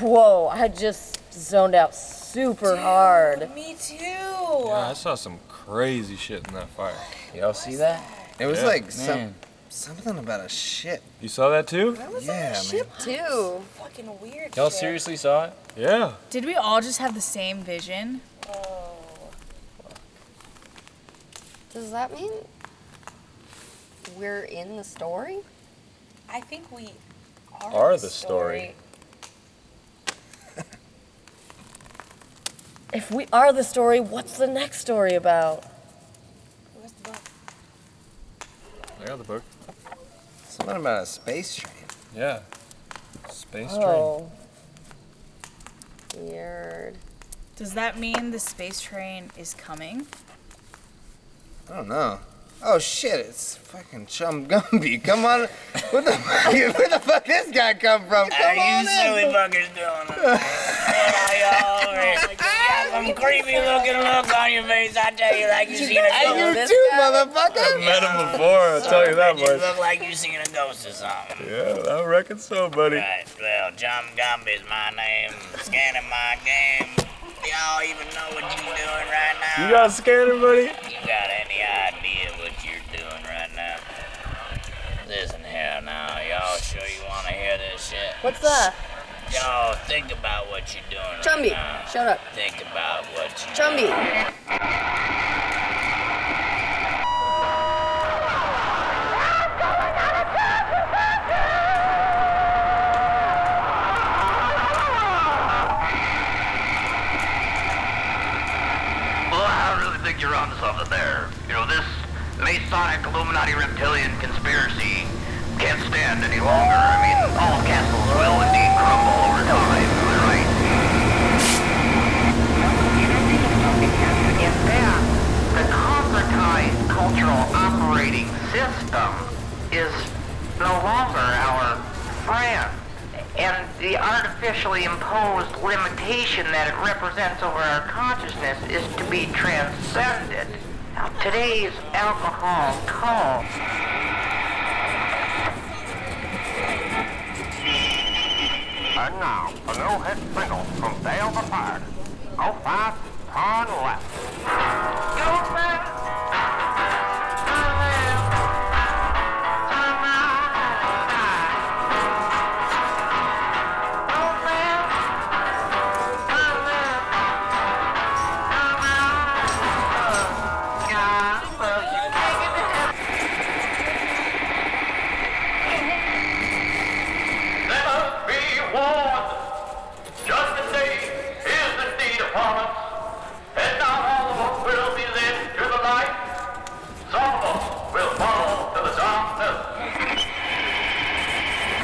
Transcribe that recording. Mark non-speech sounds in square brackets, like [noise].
Whoa, I just zoned out super hard. Me too. Yeah, I saw some crazy shit in that fire. Y'all see that? It was Yeah. like some, Man. something about a ship. You saw that too? That Yeah, man. Ship too. Fucking weird. Y'all shit. seriously saw it? Yeah. Did we all just have the same vision? Oh. Does that mean we're in the story? I think we are, Are the story. If we are the story, what's the next story about? Where's the book? I got the book. Something about a space train. Yeah. Space oh. train. Oh. Weird. Does that mean the space train is coming? I don't know. Oh shit! It's fucking Chum Gumby. Come on. What the [laughs] fuck? Where the fuck this guy come from? Come on in. fuckers doing? you got [laughs] some creepy looking look on your face. I tell you, like you seen a Hey, you this too, guy? motherfucker. Met him before, I'll tell you that much. You look like you seen a ghost or something. Yeah, I reckon so, buddy. Right, well, John Gumby's my name. Scanning my game. Y'all even know what you're doing right now? You got a scanner, buddy? You got any idea what you're doing right now? Listen here now, y'all sure you want to hear this shit? What's that? Y'all think about what you're doing right Chumby, now. shut up. Think about what you're Chumby. Well, I really think you're onto something there. You know, this Masonic Illuminati reptilian conspiracy can't stand any longer. I mean, all castles will indeed crumble over time, am I right? In fact, the corporatized cultural operating system is no longer our friend. And the artificially imposed limitation that it represents over our consciousness is to be transcended. Now, today's alcohol calls. And now, a no-hit single from Dale the Pirate. Go fast, turn left. You